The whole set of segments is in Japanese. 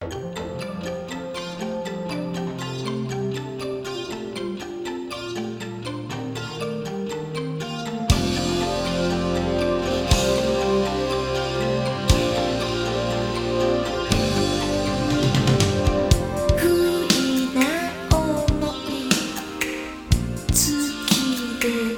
不意な思い月で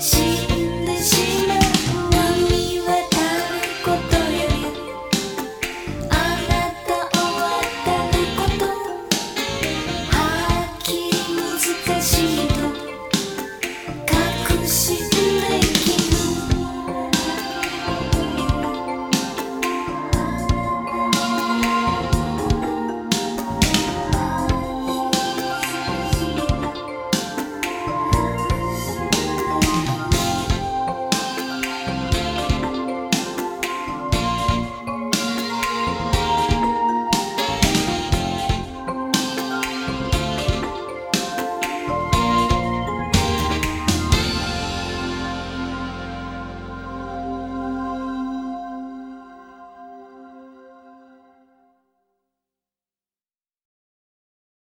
し